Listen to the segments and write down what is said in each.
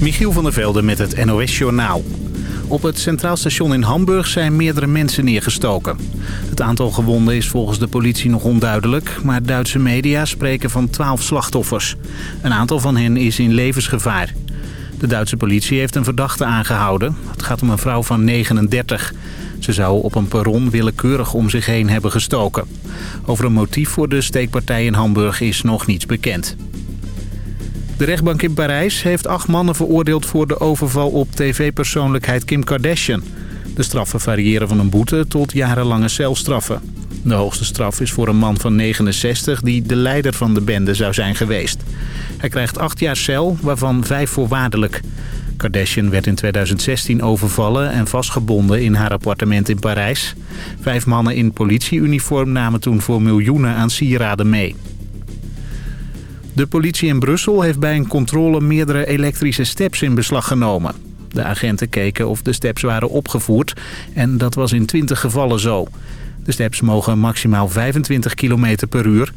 Michiel van der Velde met het NOS-journaal. Op het Centraal Station in Hamburg zijn meerdere mensen neergestoken. Het aantal gewonden is volgens de politie nog onduidelijk... maar Duitse media spreken van 12 slachtoffers. Een aantal van hen is in levensgevaar. De Duitse politie heeft een verdachte aangehouden. Het gaat om een vrouw van 39. Ze zou op een perron willekeurig om zich heen hebben gestoken. Over een motief voor de steekpartij in Hamburg is nog niets bekend. De rechtbank in Parijs heeft acht mannen veroordeeld voor de overval op tv-persoonlijkheid Kim Kardashian. De straffen variëren van een boete tot jarenlange celstraffen. De hoogste straf is voor een man van 69 die de leider van de bende zou zijn geweest. Hij krijgt acht jaar cel, waarvan vijf voorwaardelijk. Kardashian werd in 2016 overvallen en vastgebonden in haar appartement in Parijs. Vijf mannen in politieuniform namen toen voor miljoenen aan sieraden mee. De politie in Brussel heeft bij een controle meerdere elektrische steps in beslag genomen. De agenten keken of de steps waren opgevoerd en dat was in 20 gevallen zo. De steps mogen maximaal 25 km per uur.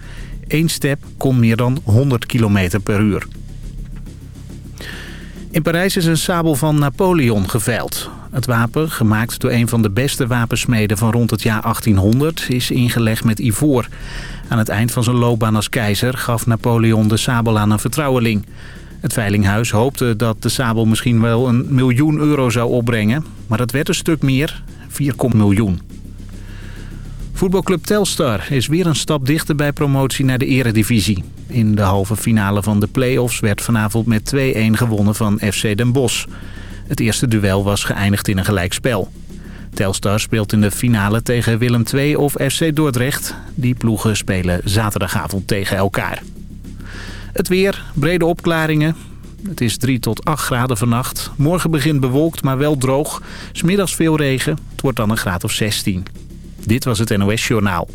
Eén step kon meer dan 100 km per uur. In Parijs is een sabel van Napoleon geveild. Het wapen, gemaakt door een van de beste wapensmeden van rond het jaar 1800, is ingelegd met ivoor. Aan het eind van zijn loopbaan als keizer gaf Napoleon de sabel aan een vertrouweling. Het veilinghuis hoopte dat de sabel misschien wel een miljoen euro zou opbrengen. Maar dat werd een stuk meer, 4, miljoen. Voetbalclub Telstar is weer een stap dichter bij promotie naar de eredivisie. In de halve finale van de play-offs werd vanavond met 2-1 gewonnen van FC Den Bosch. Het eerste duel was geëindigd in een gelijkspel. Telstar speelt in de finale tegen Willem II of FC Dordrecht. Die ploegen spelen zaterdagavond tegen elkaar. Het weer, brede opklaringen. Het is 3 tot 8 graden vannacht. Morgen begint bewolkt, maar wel droog. Smiddags veel regen. Het wordt dan een graad of 16. Dit was het NOS Journaal.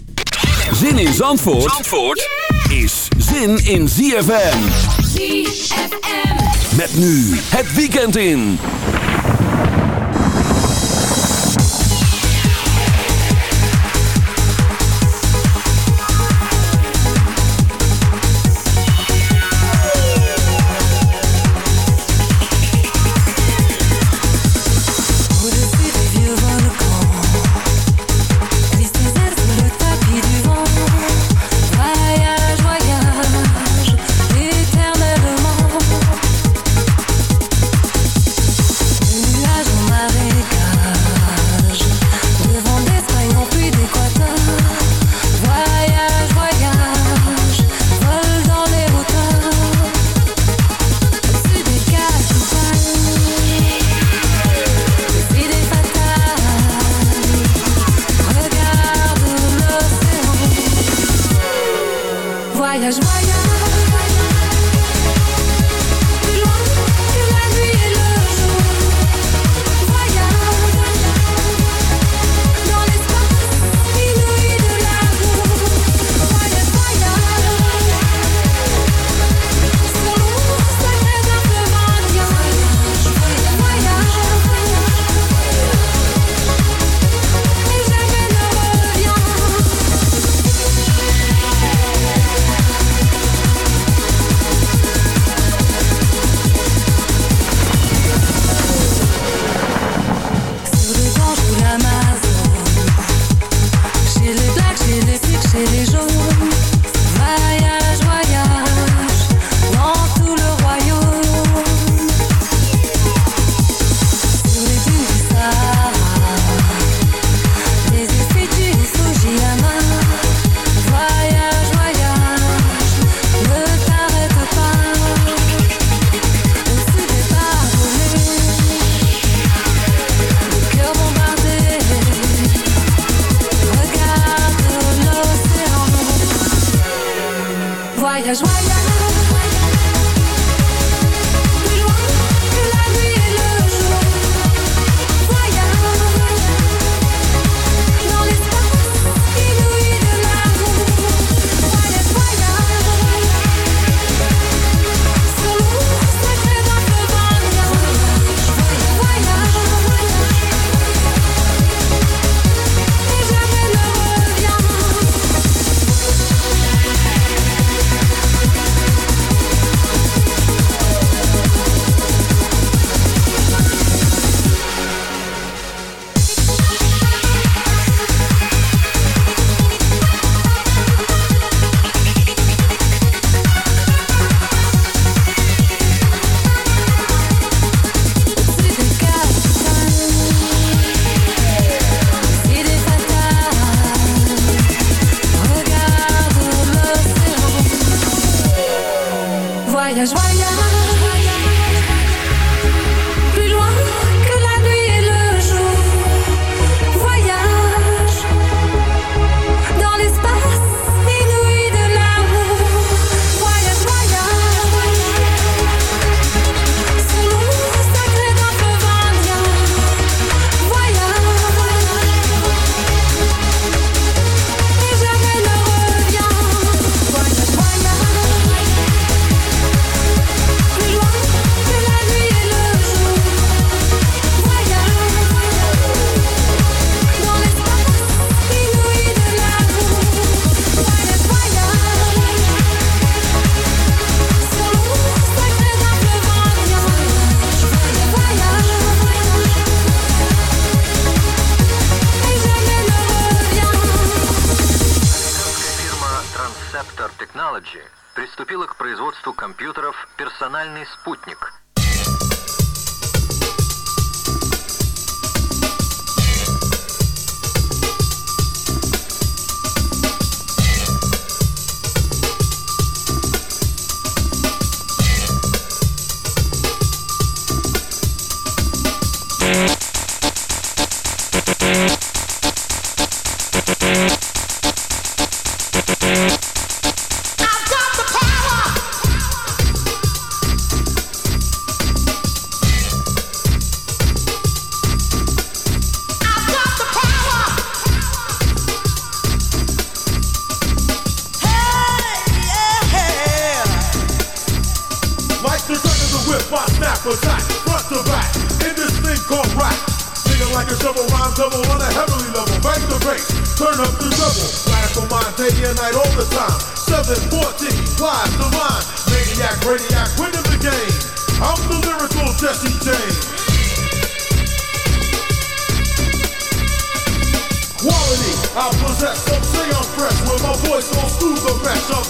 Zin in Zandvoort, Zandvoort is zin in ZFM. ZFM. Met nu het weekend in.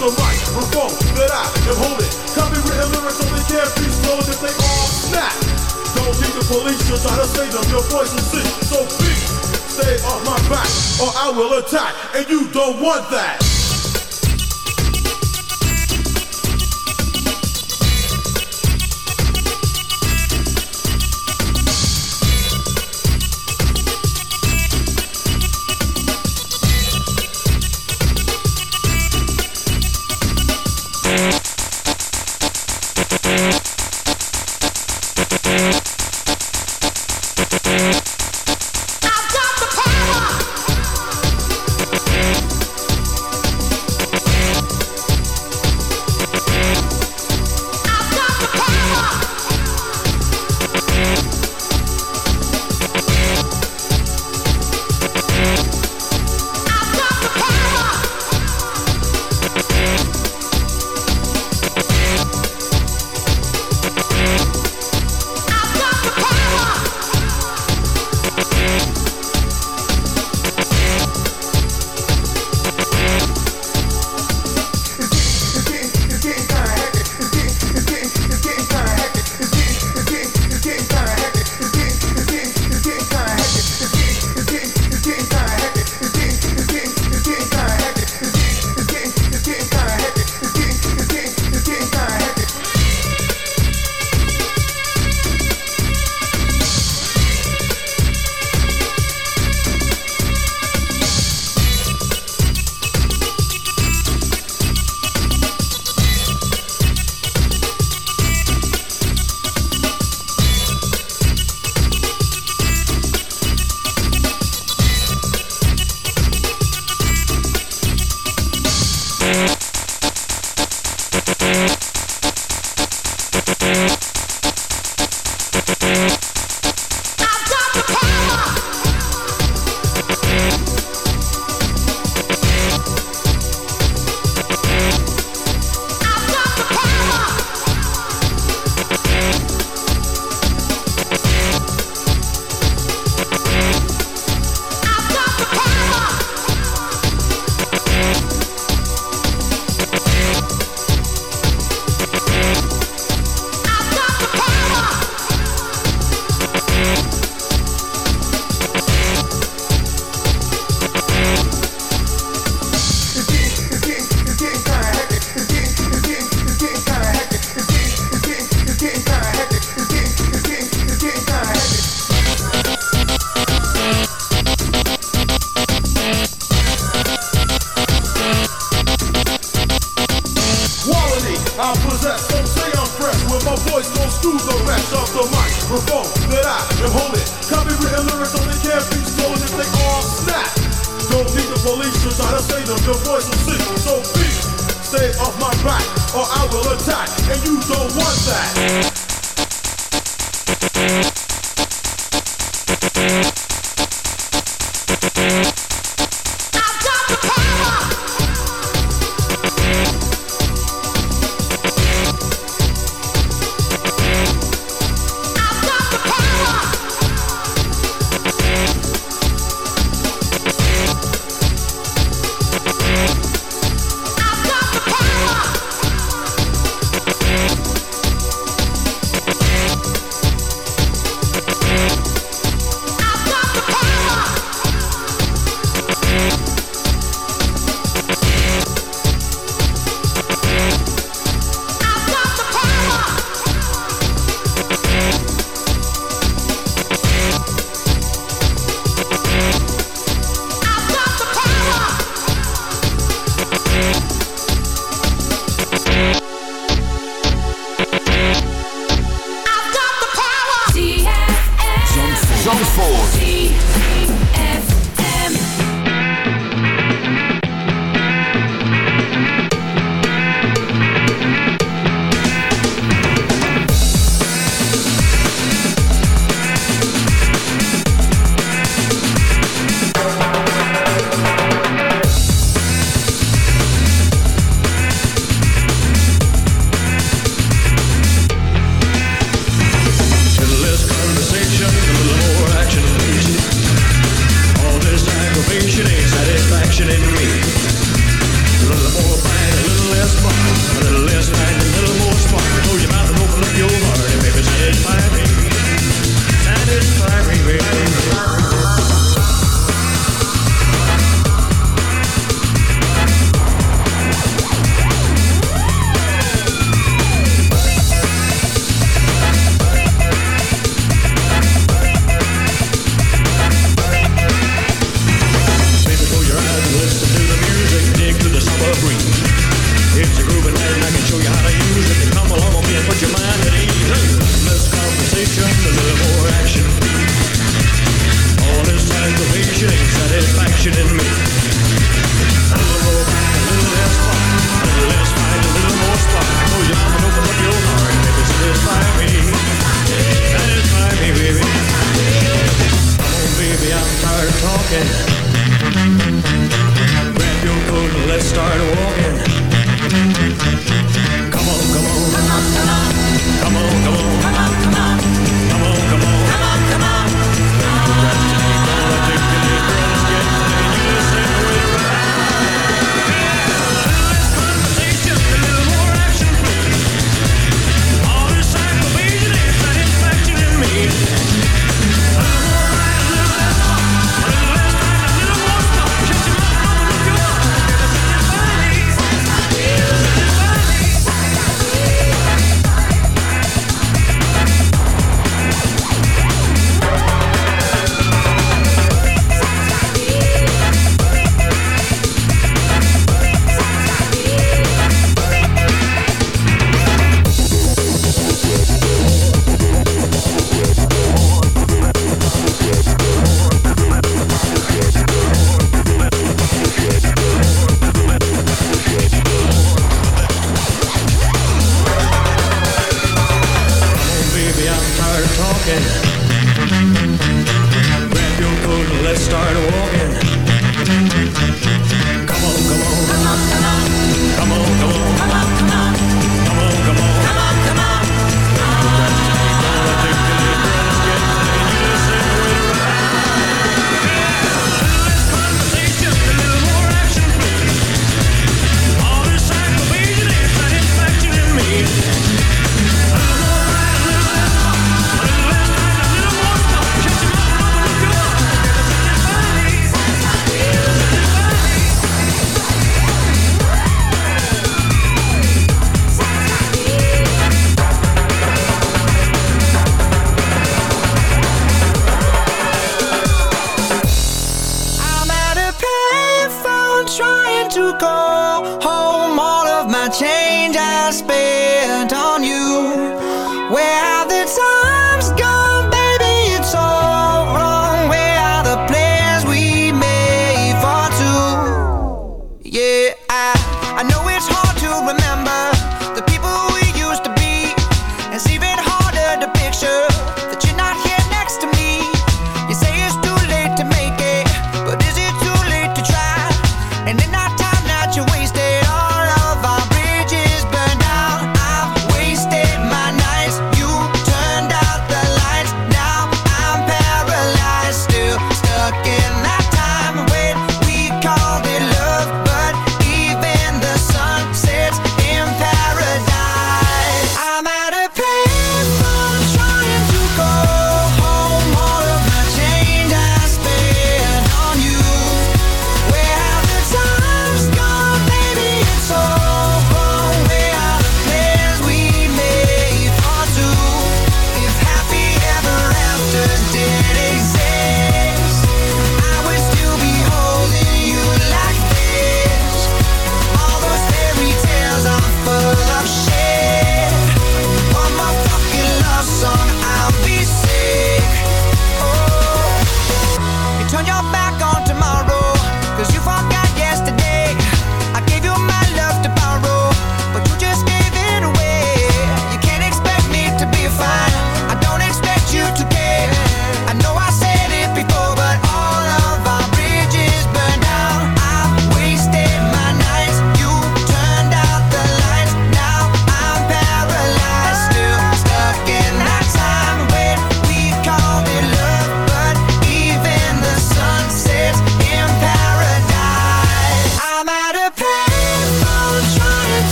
the mic, microphone that I am holding. Copywritten lyrics only can't be slowed if they all snap. Don't need the police to try to save them. Your voice is sick, so please stay off my back or I will attack, and you don't want that.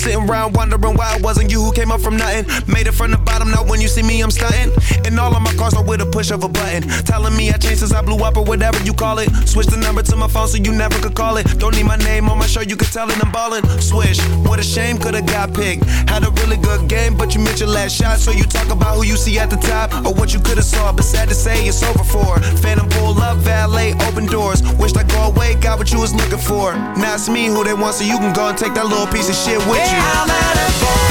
sitting around wondering why it wasn't you who came up from nothing. Made it from the bottom, now when you see me, I'm stunting. And all of my cars are with a push of a button. Telling me I changed since I blew up or whatever you call it. Switch the number to my phone so you never could call it you can tell that I'm ballin'. Swish, what a shame, could've got picked. Had a really good game, but you missed your last shot. So you talk about who you see at the top or what you could've saw. But sad to say, it's over for. Phantom pull up, valet, open doors. Wished I go away, got what you was looking for. Now it's me who they want, so you can go and take that little piece of shit with yeah, you. I'm at.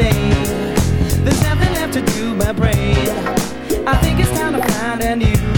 today. There's nothing left to do but pray. I think it's time to find a new.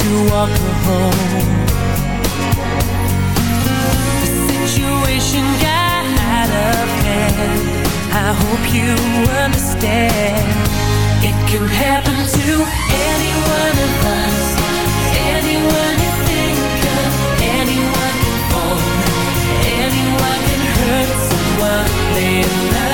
to walk her home. The situation got out of hand. I hope you understand. It can happen to any one of us. Anyone you think of. Anyone you want. Anyone can hurt someone. They love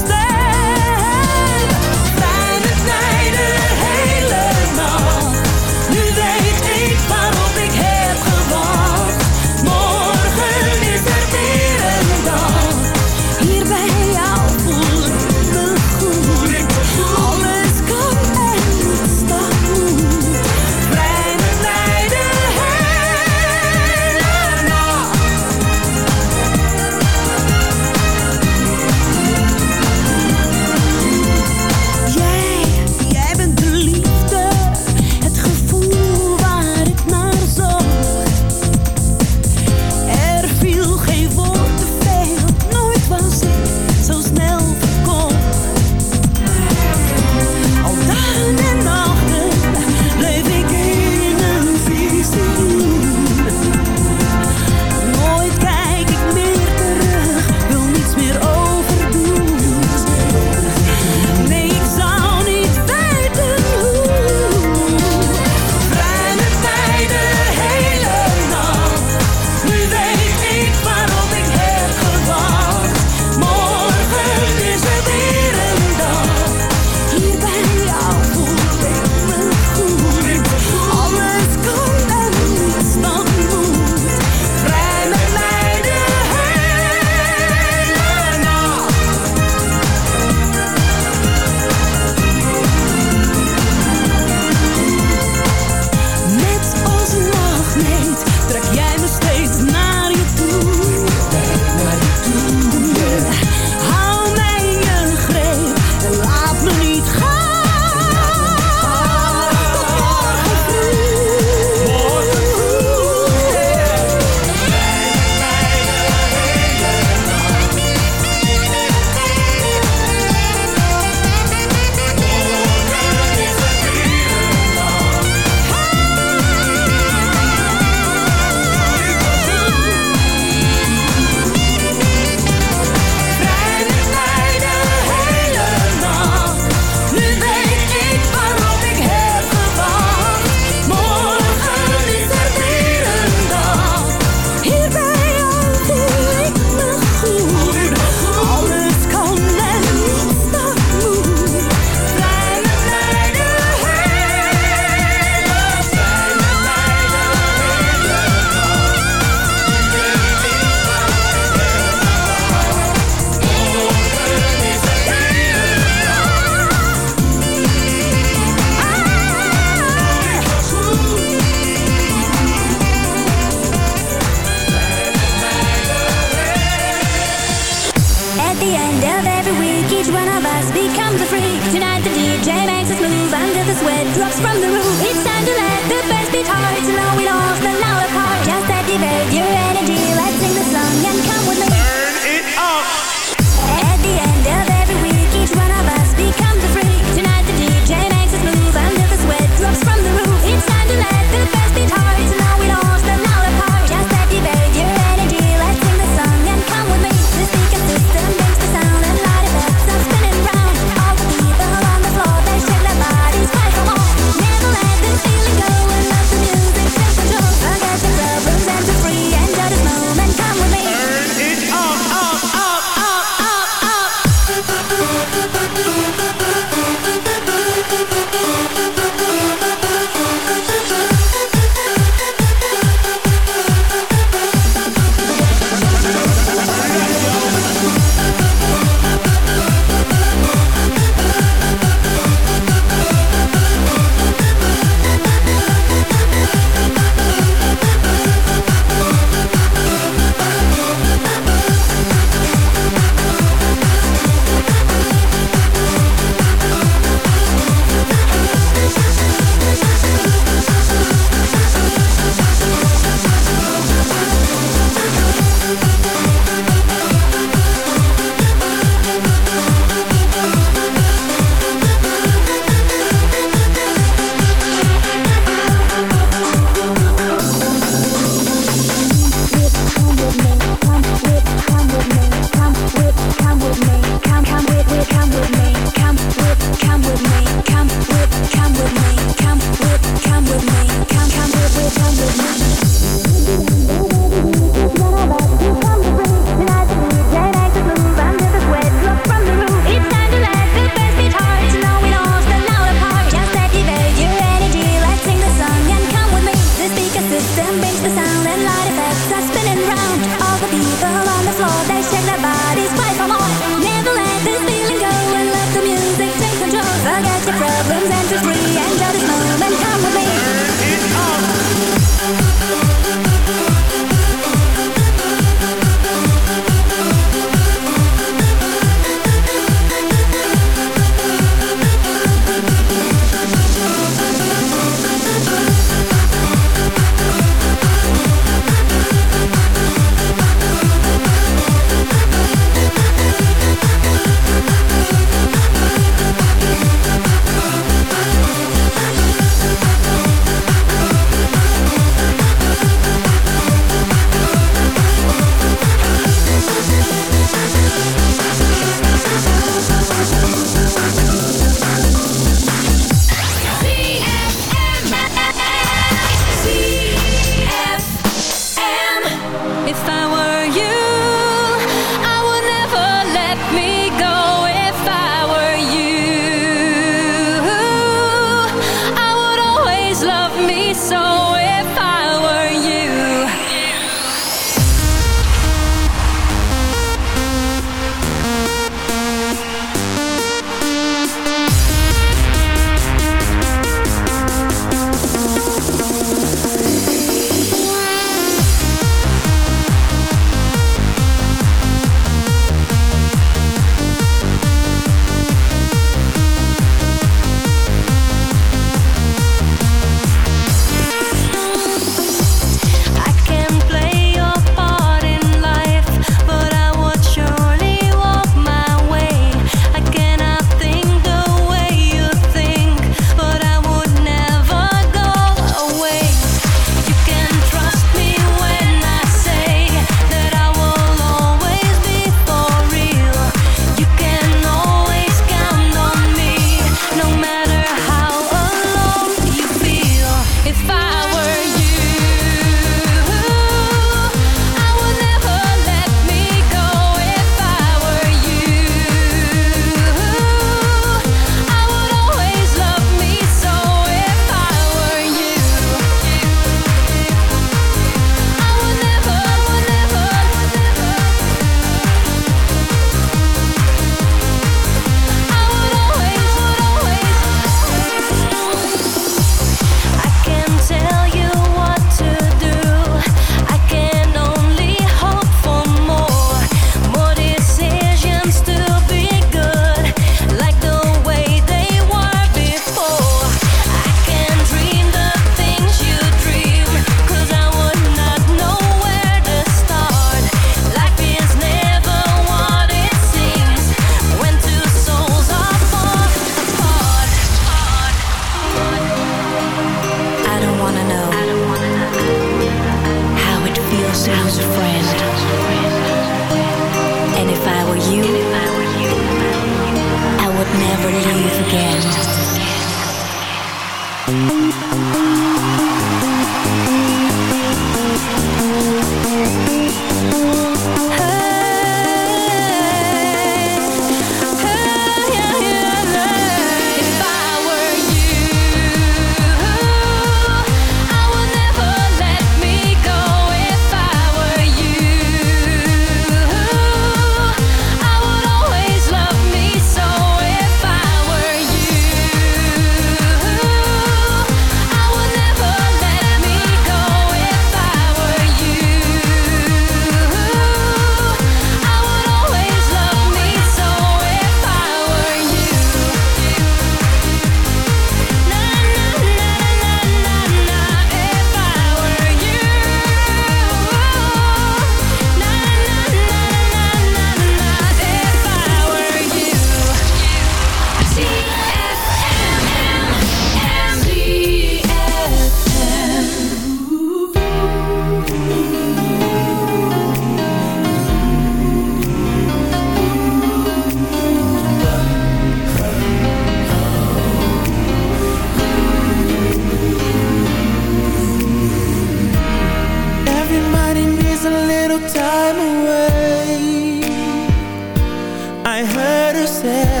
I heard her say